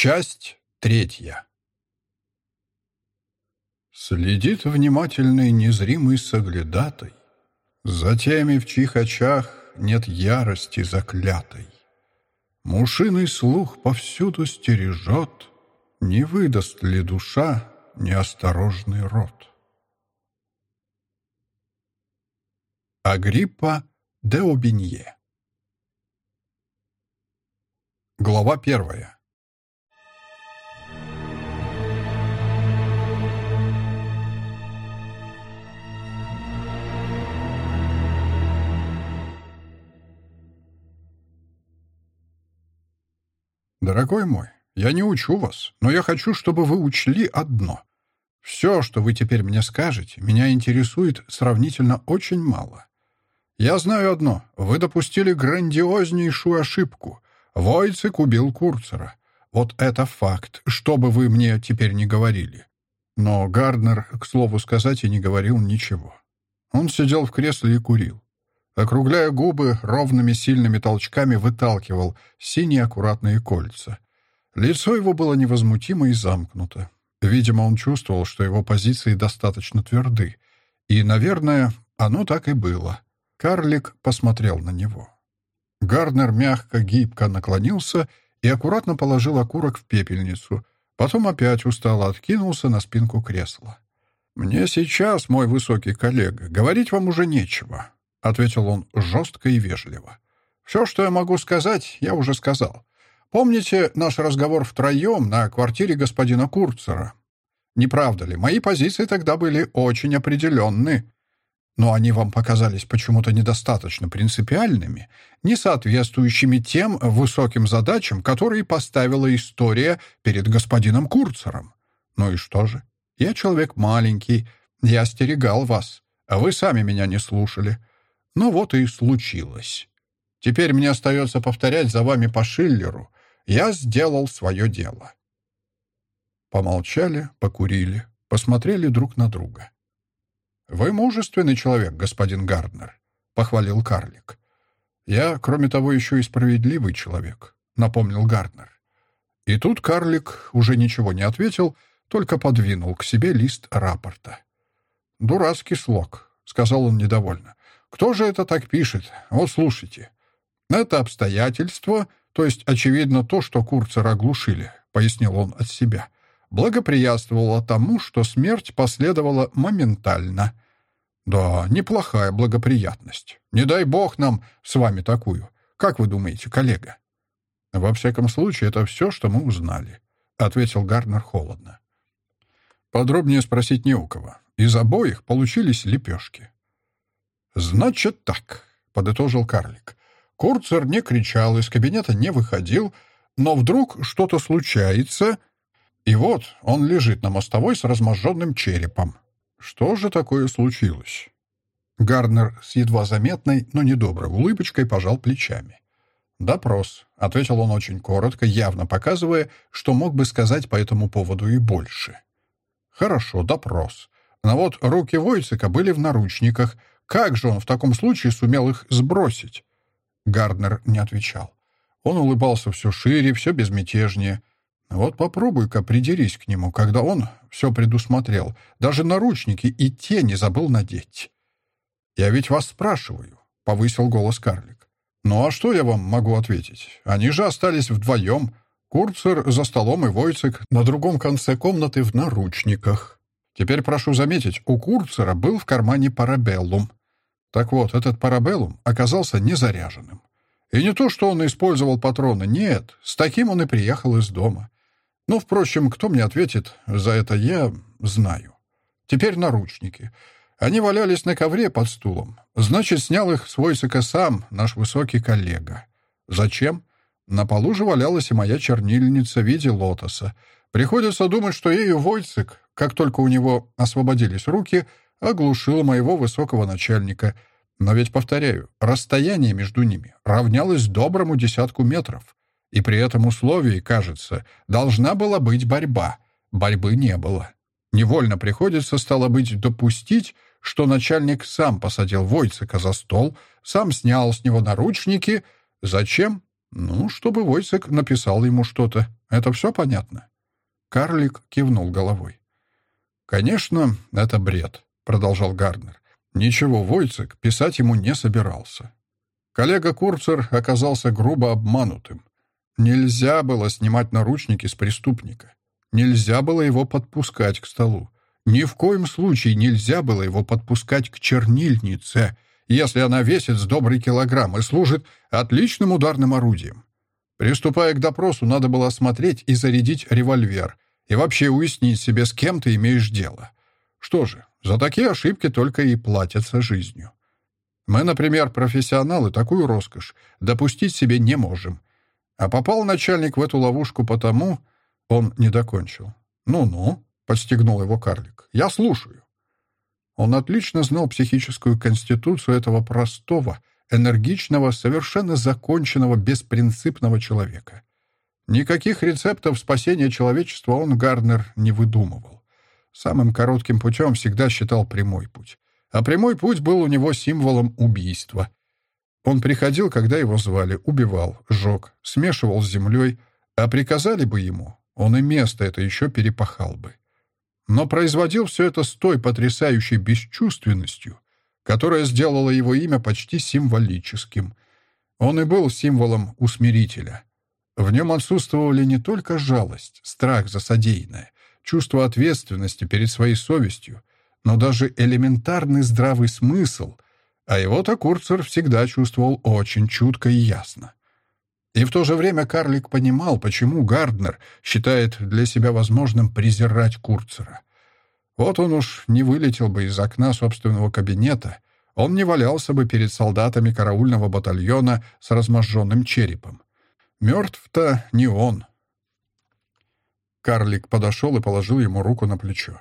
Часть третья. Следит внимательный незримый соглядатой За теми, в чьих очах нет ярости заклятой. Мушиный слух повсюду стережет, Не выдаст ли душа неосторожный рот. Агриппа де Обинье Глава первая. Дорогой мой, я не учу вас, но я хочу, чтобы вы учли одно. Все, что вы теперь мне скажете, меня интересует сравнительно очень мало. Я знаю одно. Вы допустили грандиознейшую ошибку. Войцек убил Курцера. Вот это факт, что бы вы мне теперь не говорили. Но Гарднер, к слову сказать, и не говорил ничего. Он сидел в кресле и курил. Округляя губы, ровными сильными толчками выталкивал синие аккуратные кольца. Лицо его было невозмутимо и замкнуто. Видимо, он чувствовал, что его позиции достаточно тверды. И, наверное, оно так и было. Карлик посмотрел на него. Гарднер мягко, гибко наклонился и аккуратно положил окурок в пепельницу. Потом опять устало откинулся на спинку кресла. «Мне сейчас, мой высокий коллега, говорить вам уже нечего. — ответил он жестко и вежливо. «Все, что я могу сказать, я уже сказал. Помните наш разговор втроем на квартире господина Курцера? Не правда ли, мои позиции тогда были очень определенны, но они вам показались почему-то недостаточно принципиальными, не соответствующими тем высоким задачам, которые поставила история перед господином Курцером. Ну и что же? Я человек маленький, я остерегал вас, а вы сами меня не слушали». Ну вот и случилось. Теперь мне остается повторять за вами по Шиллеру. Я сделал свое дело. Помолчали, покурили, посмотрели друг на друга. «Вы мужественный человек, господин Гарднер», — похвалил карлик. «Я, кроме того, еще и справедливый человек», — напомнил Гарднер. И тут карлик уже ничего не ответил, только подвинул к себе лист рапорта. «Дурацкий слог», — сказал он недовольно. Кто же это так пишет? Вот слушайте. Это обстоятельство, то есть, очевидно, то, что Курцера оглушили, пояснил он от себя, благоприятствовало тому, что смерть последовала моментально. Да, неплохая благоприятность. Не дай бог нам с вами такую. Как вы думаете, коллега? Во всяком случае, это все, что мы узнали, ответил Гарнер холодно. Подробнее спросить не у кого. Из обоих получились лепешки. «Значит так», — подытожил карлик. Курцер не кричал, из кабинета не выходил, но вдруг что-то случается, и вот он лежит на мостовой с разможженным черепом. Что же такое случилось? Гарднер с едва заметной, но недоброй улыбочкой пожал плечами. «Допрос», — ответил он очень коротко, явно показывая, что мог бы сказать по этому поводу и больше. «Хорошо, допрос. Но вот руки Войцека были в наручниках, как же он в таком случае сумел их сбросить? Гарднер не отвечал. Он улыбался все шире, все безмятежнее. Вот попробуй-ка придерись к нему, когда он все предусмотрел. Даже наручники и те не забыл надеть. «Я ведь вас спрашиваю», — повысил голос карлик. «Ну а что я вам могу ответить? Они же остались вдвоем. Курцер за столом и Войцек на другом конце комнаты в наручниках. Теперь прошу заметить, у Курцера был в кармане парабеллум. Так вот, этот парабеллум оказался незаряженным. И не то, что он использовал патроны, нет, с таким он и приехал из дома. Ну, впрочем, кто мне ответит за это, я знаю. Теперь наручники. Они валялись на ковре под стулом. Значит, снял их с Войсика сам, наш высокий коллега. Зачем? На полу же валялась и моя чернильница в виде лотоса. Приходится думать, что ею Войцек, как только у него освободились руки, оглушил моего высокого начальника. Но ведь, повторяю, расстояние между ними равнялось доброму десятку метров. И при этом условии, кажется, должна была быть борьба. Борьбы не было. Невольно приходится, стало быть, допустить, что начальник сам посадил Войцека за стол, сам снял с него наручники. Зачем? Ну, чтобы Войцек написал ему что-то. Это все понятно?» Карлик кивнул головой. «Конечно, это бред», — продолжал Гарднер. Ничего Войцек писать ему не собирался. Коллега Курцер оказался грубо обманутым. Нельзя было снимать наручники с преступника. Нельзя было его подпускать к столу. Ни в коем случае нельзя было его подпускать к чернильнице, если она весит с добрый килограмм и служит отличным ударным орудием. Приступая к допросу, надо было осмотреть и зарядить револьвер, и вообще уяснить себе, с кем ты имеешь дело. Что же, за такие ошибки только и платятся жизнью. Мы, например, профессионалы, такую роскошь допустить себе не можем. А попал начальник в эту ловушку потому... Он не докончил. «Ну-ну», — подстегнул его карлик, — «я слушаю». Он отлично знал психическую конституцию этого простого, энергичного, совершенно законченного, беспринципного человека. Никаких рецептов спасения человечества он, Гарднер, не выдумывал. Самым коротким путем всегда считал прямой путь. А прямой путь был у него символом убийства. Он приходил, когда его звали, убивал, сжег, смешивал с землей, а приказали бы ему, он и место это еще перепахал бы. Но производил все это с той потрясающей бесчувственностью, которая сделала его имя почти символическим. Он и был символом усмирителя. В нем отсутствовали не только жалость, страх за содеянное, чувство ответственности перед своей совестью, но даже элементарный здравый смысл, а его-то Курцер всегда чувствовал очень чутко и ясно. И в то же время карлик понимал, почему Гарднер считает для себя возможным презирать Курцера. Вот он уж не вылетел бы из окна собственного кабинета, он не валялся бы перед солдатами караульного батальона с разможженным черепом. Мертв-то не он. Карлик подошел и положил ему руку на плечо.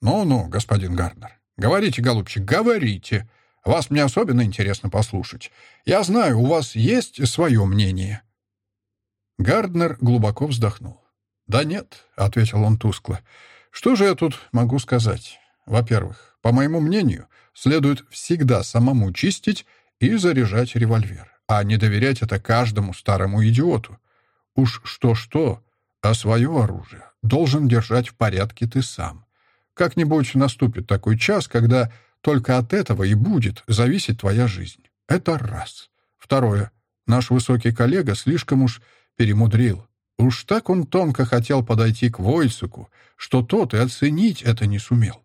«Ну-ну, господин Гарднер, говорите, голубчик, говорите. Вас мне особенно интересно послушать. Я знаю, у вас есть свое мнение». Гарднер глубоко вздохнул. «Да нет», — ответил он тускло. «Что же я тут могу сказать? Во-первых, по моему мнению, следует всегда самому чистить и заряжать револьвер, а не доверять это каждому старому идиоту. Уж что-что, а свое оружие должен держать в порядке ты сам. Как-нибудь наступит такой час, когда только от этого и будет зависеть твоя жизнь. Это раз. Второе. Наш высокий коллега слишком уж перемудрил. Уж так он тонко хотел подойти к Войцеку, что тот и оценить это не сумел.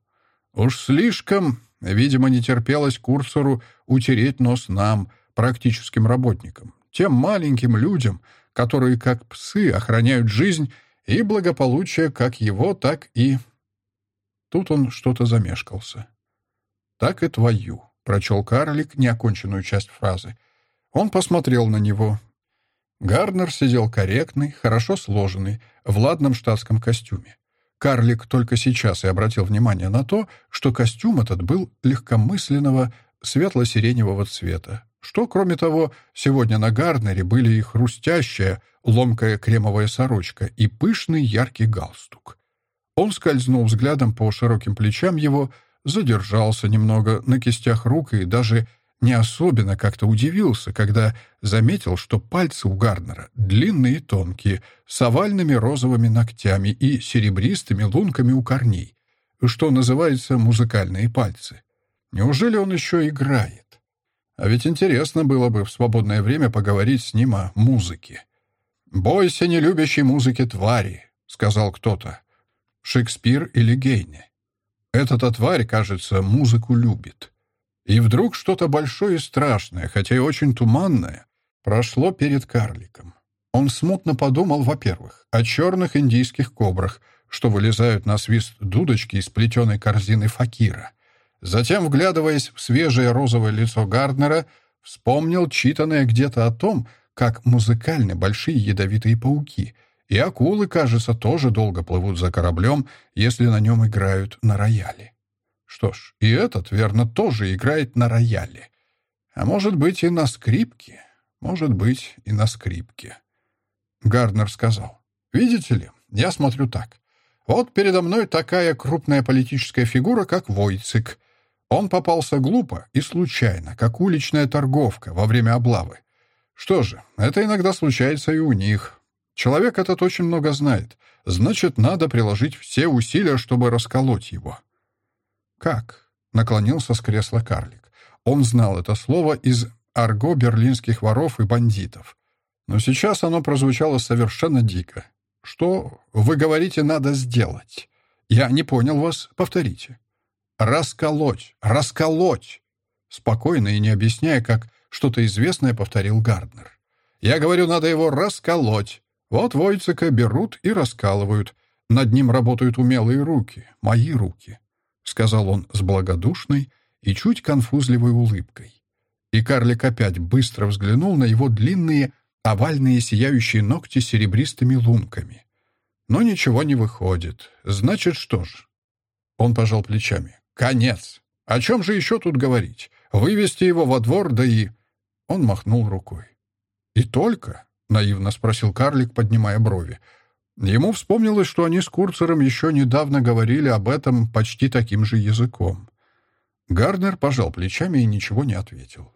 Уж слишком, видимо, не терпелось курсору утереть нос нам, практическим работникам, тем маленьким людям, которые, как псы, охраняют жизнь и благополучие как его, так и Тут он что-то замешкался. «Так и твою», — прочел карлик неоконченную часть фразы. Он посмотрел на него. Гарнер сидел корректный, хорошо сложенный, в ладном штатском костюме. Карлик только сейчас и обратил внимание на то, что костюм этот был легкомысленного светло-сиреневого цвета, что, кроме того, сегодня на Гарнере были и хрустящая, ломкая кремовая сорочка и пышный яркий галстук. Он скользнул взглядом по широким плечам его, задержался немного на кистях рук и даже не особенно как-то удивился, когда заметил, что пальцы у Гарнера длинные и тонкие, с овальными розовыми ногтями и серебристыми лунками у корней, что называется музыкальные пальцы. Неужели он еще играет? А ведь интересно было бы в свободное время поговорить с ним о музыке. «Бойся нелюбящей музыки твари», — сказал кто-то. Шекспир или Гейне. Эта тварь, кажется, музыку любит. И вдруг что-то большое и страшное, хотя и очень туманное, прошло перед карликом. Он смутно подумал, во-первых, о черных индийских кобрах, что вылезают на свист дудочки из плетеной корзины факира. Затем, вглядываясь в свежее розовое лицо Гарднера, вспомнил читанное где-то о том, как музыкальны большие ядовитые пауки — и акулы, кажется, тоже долго плывут за кораблем, если на нем играют на рояле. Что ж, и этот, верно, тоже играет на рояле. А может быть, и на скрипке. Может быть, и на скрипке. Гарднер сказал. «Видите ли, я смотрю так. Вот передо мной такая крупная политическая фигура, как Войцик. Он попался глупо и случайно, как уличная торговка во время облавы. Что же, это иногда случается и у них. Человек этот очень много знает. Значит, надо приложить все усилия, чтобы расколоть его». «Как?» — наклонился с кресла карлик. Он знал это слово из арго берлинских воров и бандитов. Но сейчас оно прозвучало совершенно дико. «Что, вы говорите, надо сделать?» «Я не понял вас. Повторите». «Расколоть! Расколоть!» Спокойно и не объясняя, как что-то известное, повторил Гарднер. «Я говорю, надо его расколоть. Вот Войцека берут и раскалывают. Над ним работают умелые руки, мои руки», — сказал он с благодушной и чуть конфузливой улыбкой. И карлик опять быстро взглянул на его длинные, овальные сияющие ногти серебристыми лунками. Но ничего не выходит. Значит, что ж? Он пожал плечами. Конец. О чем же еще тут говорить? Вывести его во двор, да и... Он махнул рукой. «И только?» — наивно спросил карлик, поднимая брови. Ему вспомнилось, что они с Курцером еще недавно говорили об этом почти таким же языком. Гарднер пожал плечами и ничего не ответил.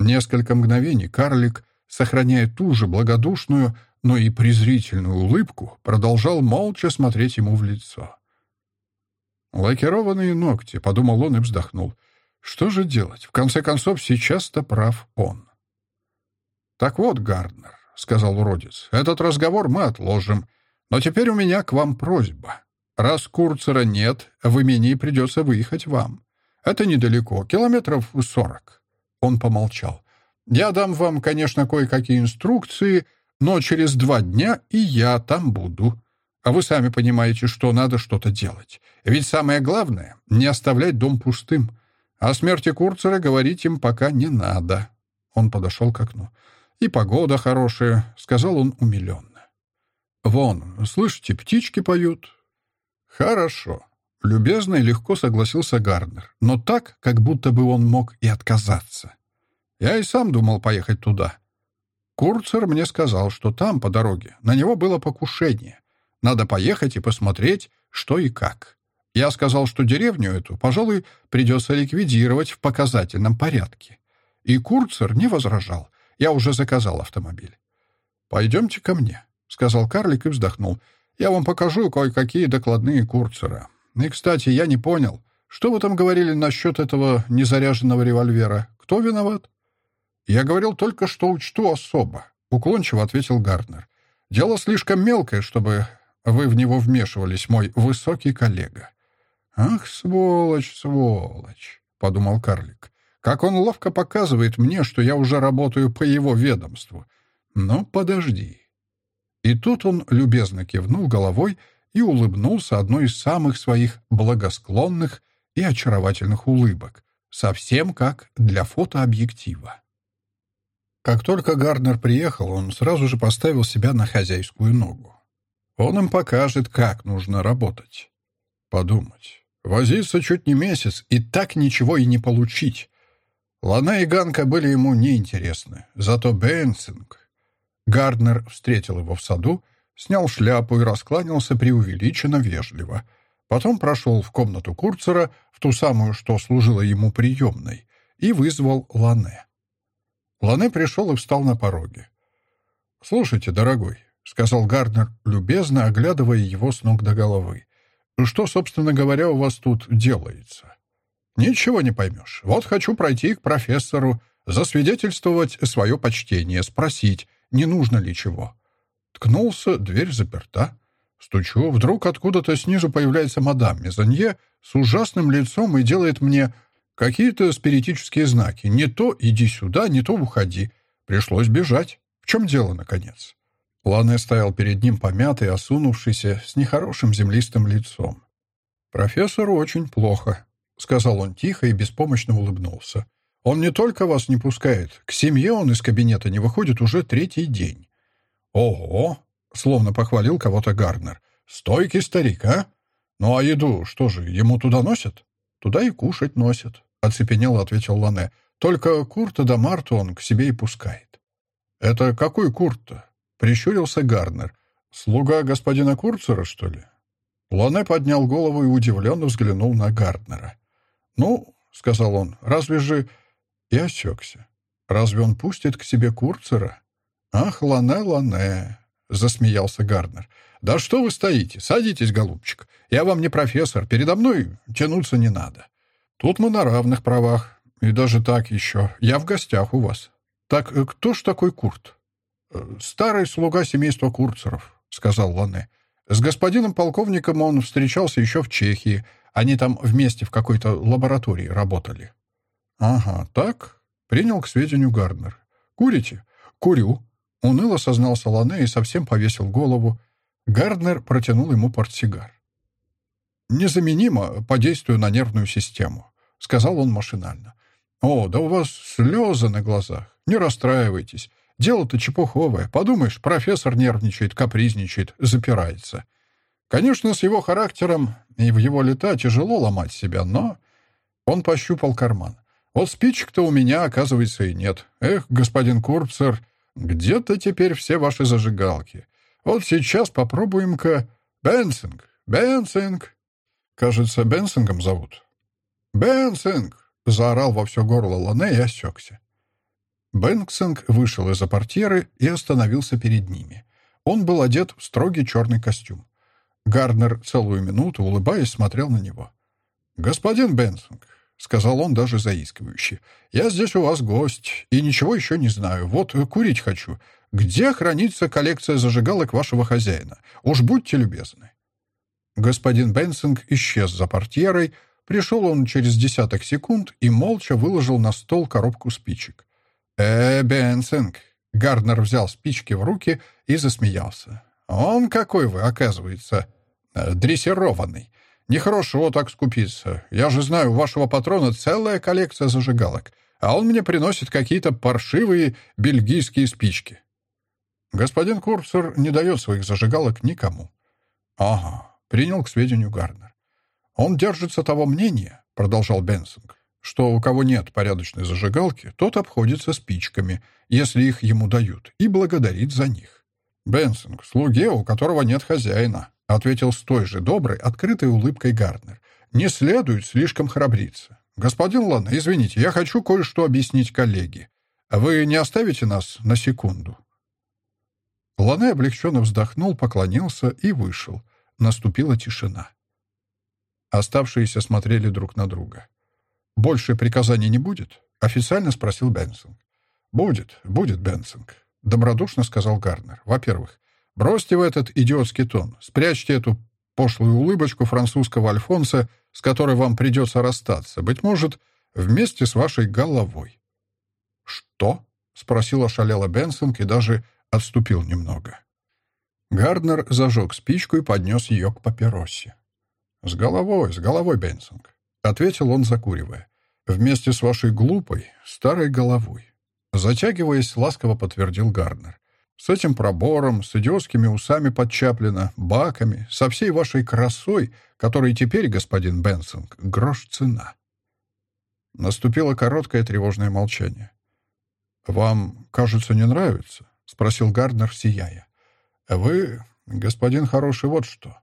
Несколько мгновений карлик, сохраняя ту же благодушную, но и презрительную улыбку, продолжал молча смотреть ему в лицо. «Лакированные ногти», — подумал он и вздохнул. «Что же делать? В конце концов, сейчас-то прав он». «Так вот, Гарднер», — сказал уродец, — «этот разговор мы отложим. Но теперь у меня к вам просьба. Раз Курцера нет, в имении придется выехать вам. Это недалеко, километров сорок». Он помолчал. «Я дам вам, конечно, кое-какие инструкции, но через два дня и я там буду. А вы сами понимаете, что надо что-то делать. Ведь самое главное — не оставлять дом пустым. О смерти Курцера говорить им пока не надо». Он подошел к окну. «И погода хорошая», — сказал он умиленно. «Вон, слышите, птички поют». «Хорошо». Любезно и легко согласился Гарднер, но так, как будто бы он мог и отказаться. «Я и сам думал поехать туда». Курцер мне сказал, что там, по дороге, на него было покушение. Надо поехать и посмотреть, что и как. Я сказал, что деревню эту, пожалуй, придется ликвидировать в показательном порядке. И Курцер не возражал. Я уже заказал автомобиль. «Пойдемте ко мне», — сказал карлик и вздохнул. «Я вам покажу кое-какие докладные Курцера. И, кстати, я не понял, что вы там говорили насчет этого незаряженного револьвера? Кто виноват?» «Я говорил только, что учту особо», — уклончиво ответил Гарднер. «Дело слишком мелкое, чтобы вы в него вмешивались, мой высокий коллега». «Ах, сволочь, сволочь», — подумал карлик. «Как он ловко показывает мне, что я уже работаю по его ведомству. Но подожди». И тут он любезно кивнул головой и улыбнулся одной из самых своих благосклонных и очаровательных улыбок, совсем как для фотообъектива. Как только Гарднер приехал, он сразу же поставил себя на хозяйскую ногу. Он им покажет, как нужно работать. Подумать. Возиться чуть не месяц, и так ничего и не получить. Лана и Ганка были ему неинтересны. Зато Бенсинг... Гарднер встретил его в саду, снял шляпу и раскланялся преувеличенно вежливо. Потом прошел в комнату Курцера, в ту самую, что служила ему приемной, и вызвал Лане. Лане пришел и встал на пороге. «Слушайте, дорогой, — сказал Гарднер, любезно оглядывая его с ног до головы. «Что, собственно говоря, у вас тут делается?» «Ничего не поймешь. Вот хочу пройти к профессору, засвидетельствовать свое почтение, спросить, не нужно ли чего». Ткнулся, дверь заперта. Стучу, вдруг откуда-то снизу появляется мадам Мезонье с ужасным лицом и делает мне какие-то спиритические знаки. Не то иди сюда, не то уходи. Пришлось бежать. В чем дело, наконец?» Лане стоял перед ним помятый, осунувшийся, с нехорошим землистым лицом. «Профессору очень плохо», — сказал он тихо и беспомощно улыбнулся. «Он не только вас не пускает, к семье он из кабинета не выходит уже третий день». «Ого!» — словно похвалил кого-то Гарднер. «Стойкий старик, а? Ну а еду что же, ему туда носят?» «Туда и кушать носят», — оцепенело ответил Лане. «Только Курта да Марту он к себе и пускает». «Это какой Курт-то?» Прищурился Гарднер. «Слуга господина Курцера, что ли?» Лоне поднял голову и удивленно взглянул на Гарднера. «Ну, — сказал он, — разве же...» И осекся. «Разве он пустит к себе Курцера?» «Ах, Лане, Лане!» — засмеялся Гарднер. «Да что вы стоите? Садитесь, голубчик. Я вам не профессор, передо мной тянуться не надо. Тут мы на равных правах. И даже так еще. Я в гостях у вас. Так э, кто ж такой Курт?» «Э, «Старый слуга семейства Курцеров», — сказал Лане. «С господином полковником он встречался еще в Чехии. Они там вместе в какой-то лаборатории работали». «Ага, так?» — принял к сведению Гарднер. «Курите?» «Курю», — уныло сознался Лане и совсем повесил голову. Гарднер протянул ему портсигар. «Незаменимо по действию на нервную систему», — сказал он машинально. «О, да у вас слезы на глазах. Не расстраивайтесь. Дело-то чепуховое. Подумаешь, профессор нервничает, капризничает, запирается. Конечно, с его характером и в его лета тяжело ломать себя, но...» Он пощупал карман. «Вот спичек-то у меня, оказывается, и нет. Эх, господин Курцер, где-то теперь все ваши зажигалки. Вот сейчас попробуем-ка... Бенсинг! Бенсинг!» Кажется, Бенсингом зовут. «Бенсинг!» — заорал во все горло Лане и осекся. Бенксинг вышел из-за портьеры и остановился перед ними. Он был одет в строгий черный костюм. Гарднер целую минуту, улыбаясь, смотрел на него. «Господин Бенсинг», — сказал он даже заискивающе, — «я здесь у вас гость и ничего еще не знаю. Вот курить хочу. Где хранится коллекция зажигалок вашего хозяина? Уж будьте любезны». Господин Бенсинг исчез за портьерой, пришел он через десяток секунд и молча выложил на стол коробку спичек. «Э, Бенсинг!» Гарднер взял спички в руки и засмеялся. «Он какой вы, оказывается, э, дрессированный. Нехорошо так скупиться. Я же знаю, у вашего патрона целая коллекция зажигалок, а он мне приносит какие-то паршивые бельгийские спички». Господин Курцер не дает своих зажигалок никому. «Ага, принял к сведению Гарнер. «Он держится того мнения», — продолжал Бенсинг, «что у кого нет порядочной зажигалки, тот обходится спичками, если их ему дают, и благодарит за них». «Бенсинг, слуге, у которого нет хозяина», — ответил с той же доброй, открытой улыбкой Гарднер. «Не следует слишком храбриться. Господин Лана, извините, я хочу кое-что объяснить коллеге. Вы не оставите нас на секунду?» Лане облегченно вздохнул, поклонился и вышел. Наступила тишина. Оставшиеся смотрели друг на друга. «Больше приказаний не будет?» — официально спросил Бенсинг. «Будет, будет, Бенсинг», — добродушно сказал Гарнер. «Во-первых, бросьте в этот идиотский тон, спрячьте эту пошлую улыбочку французского Альфонса, с которой вам придется расстаться, быть может, вместе с вашей головой». «Что?» — спросил ошалело Бенсинг и даже отступил немного. Гарднер зажег спичку и поднес ее к папиросе. «С головой, с головой, Бенсинг», — ответил он, закуривая. «Вместе с вашей глупой, старой головой». Затягиваясь, ласково подтвердил Гарднер. «С этим пробором, с идиотскими усами под Чаплина, баками, со всей вашей красой, которой теперь, господин Бенсинг, грош цена». Наступило короткое тревожное молчание. «Вам, кажется, не нравится?» — спросил Гарднер, сияя. «Вы, господин хороший, вот что!»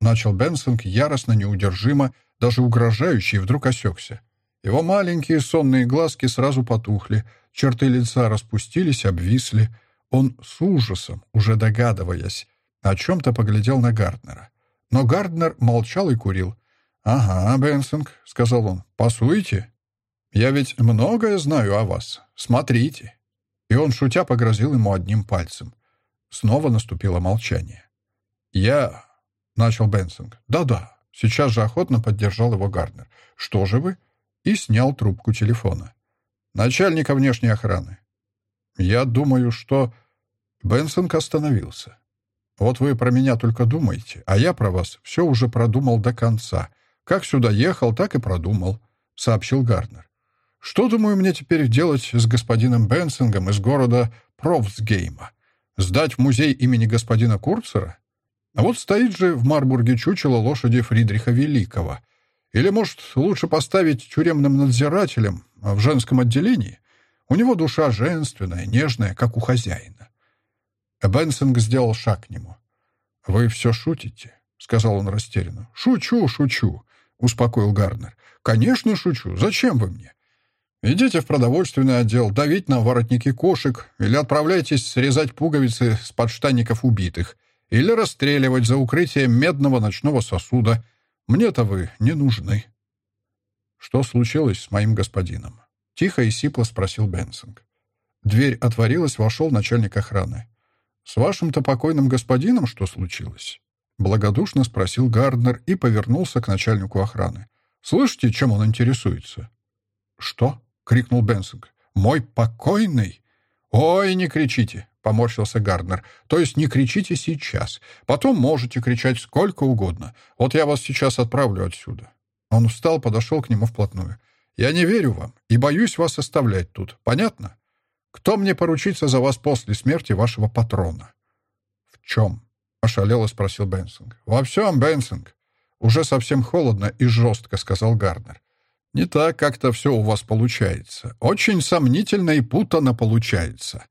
Начал Бенсинг яростно, неудержимо, даже угрожающе, и вдруг осекся. Его маленькие сонные глазки сразу потухли, черты лица распустились, обвисли. Он с ужасом, уже догадываясь, о чем-то поглядел на Гарднера. Но Гарднер молчал и курил. «Ага, Бенсинг», — сказал он, — «пасуйте. Я ведь многое знаю о вас. Смотрите». И он, шутя, погрозил ему одним пальцем. Снова наступило молчание. «Я...» — начал Бенсинг. «Да-да». Сейчас же охотно поддержал его Гарднер. «Что же вы?» И снял трубку телефона. «Начальника внешней охраны». «Я думаю, что...» Бенсинг остановился. «Вот вы про меня только думаете, а я про вас все уже продумал до конца. Как сюда ехал, так и продумал», — сообщил Гарднер. «Что, думаю, мне теперь делать с господином Бенсингом из города Провсгейма?» Сдать в музей имени господина Курцера? А вот стоит же в Марбурге чучело лошади Фридриха Великого. Или, может, лучше поставить тюремным надзирателем в женском отделении? У него душа женственная, нежная, как у хозяина. Бенсинг сделал шаг к нему. «Вы все шутите?» — сказал он растерянно. «Шучу, шучу», — успокоил Гарнер. «Конечно, шучу. Зачем вы мне?» Идите в продовольственный отдел, давить на воротники кошек, или отправляйтесь срезать пуговицы с подштанников убитых, или расстреливать за укрытие медного ночного сосуда. Мне-то вы не нужны. Что случилось с моим господином? Тихо и сипло спросил Бенсинг. Дверь отворилась, вошел начальник охраны. «С вашим-то покойным господином что случилось?» Благодушно спросил Гарднер и повернулся к начальнику охраны. «Слышите, чем он интересуется?» «Что?» — крикнул Бенсинг. «Мой покойный?» «Ой, не кричите!» — поморщился Гарднер. «То есть не кричите сейчас. Потом можете кричать сколько угодно. Вот я вас сейчас отправлю отсюда». Он встал, подошел к нему вплотную. «Я не верю вам и боюсь вас оставлять тут. Понятно? Кто мне поручится за вас после смерти вашего патрона?» «В чем?» — ошалело спросил Бенсинг. «Во всем, Бенсинг!» «Уже совсем холодно и жестко», — сказал Гарднер. Не так как-то все у вас получается. Очень сомнительно и путано получается.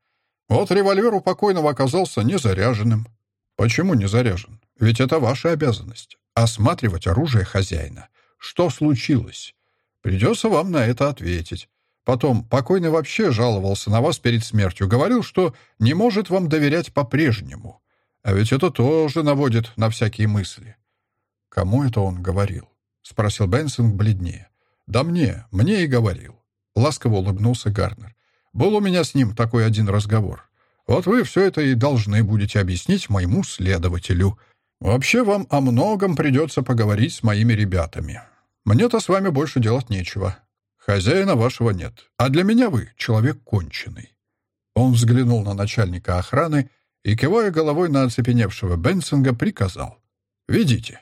Вот револьвер у покойного оказался незаряженным. Почему не заряжен? Ведь это ваша обязанность. Осматривать оружие хозяина. Что случилось? Придется вам на это ответить. Потом, покойный вообще жаловался на вас перед смертью. Говорил, что не может вам доверять по-прежнему. А ведь это тоже наводит на всякие мысли. Кому это он говорил? — спросил Бенсон бледнее. «Да мне, мне и говорил». Ласково улыбнулся Гарнер. «Был у меня с ним такой один разговор. Вот вы все это и должны будете объяснить моему следователю. Вообще вам о многом придется поговорить с моими ребятами. Мне-то с вами больше делать нечего. Хозяина вашего нет. А для меня вы человек конченый». Он взглянул на начальника охраны и, кивая головой на оцепеневшего Бенсинга, приказал. «Ведите».